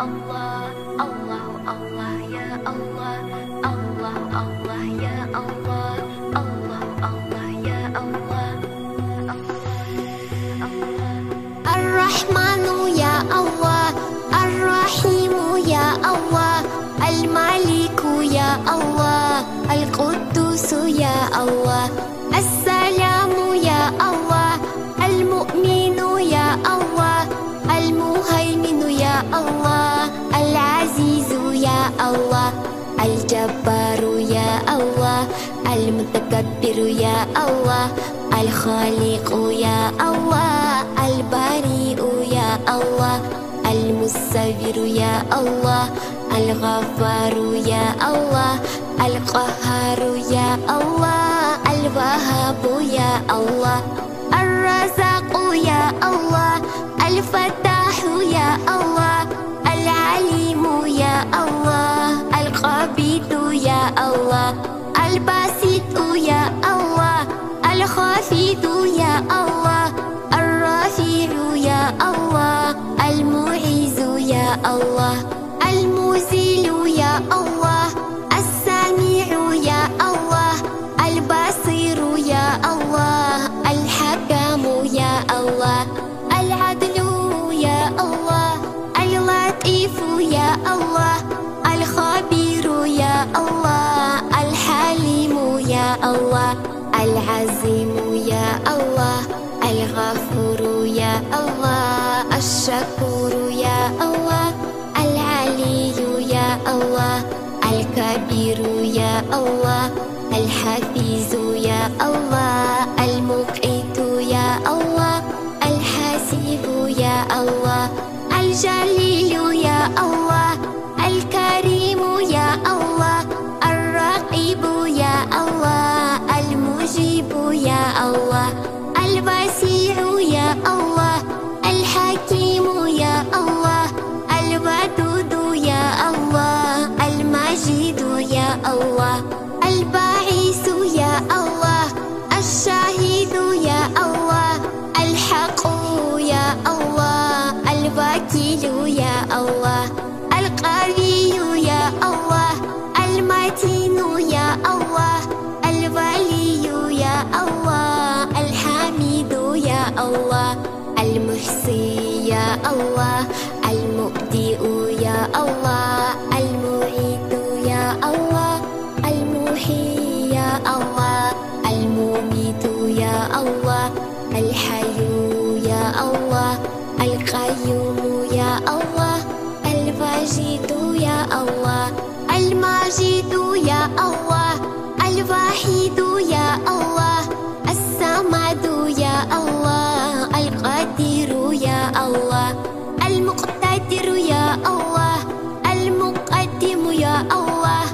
Allah Allah Allah ya Allah Allah Allah ya Allah Allah Allah ya Allah الرحمن يا الله الرحيم يا الله الملك يا الله القدوس يا الله الجبار يا الله، المتكبر يا الله، الخالق يا الله البريء يا الله المصور يا الله، الغفار يا الله، القهار يا الله، الوهاب يا الله، الرزاق يا الله، الفتاح الله المزيل يا الله السميع يا الله البصير يا الله الحكم يا الله العدل يا الله اللطيف يا الله الخبير يا الله الحليم يا الله العظيم يا الله الغفور يا الله الشكور يا الله الكبير يا الله، الحفيظ يا الله، المقيت يا الله الحاسب يا الله، الجليل يا الله، الكريم يا الله، الرقيب يا الله، المجيب يا الله الوسيع يا الله. الوكيل يا الله القوي يا الله المتين يا الله الولي يا الله الحميد يا الله المحصي يا الله المبدئ يا الله المعيد يا الله المحيي يا الله المميت يا الله الحي الواجد يا الله الماجد يا الله الواحد يا الله الصمد يا الله القدير يا الله المقتدر يا الله المقدم يا الله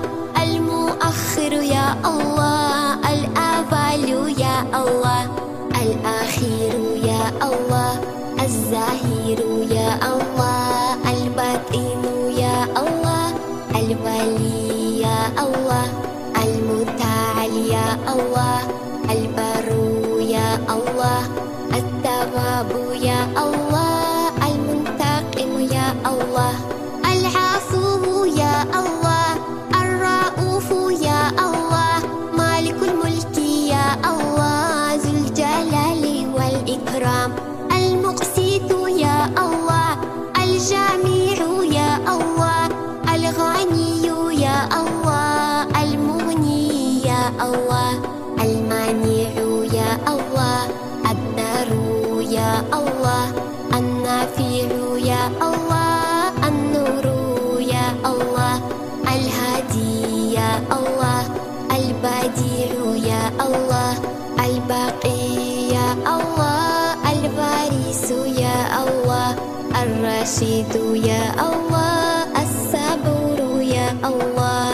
المؤخر يا الله الأول يا الله الآخر يا الله الظاهر يا الله يا الله البر يا الله التواب يا الله المنتقم يا الله. الله النافع يا الله النور يا الله الهادي يا الله البديع يا الله الباقي يا الله الوارث يا الله الرشيد يا الله الصبور يا الله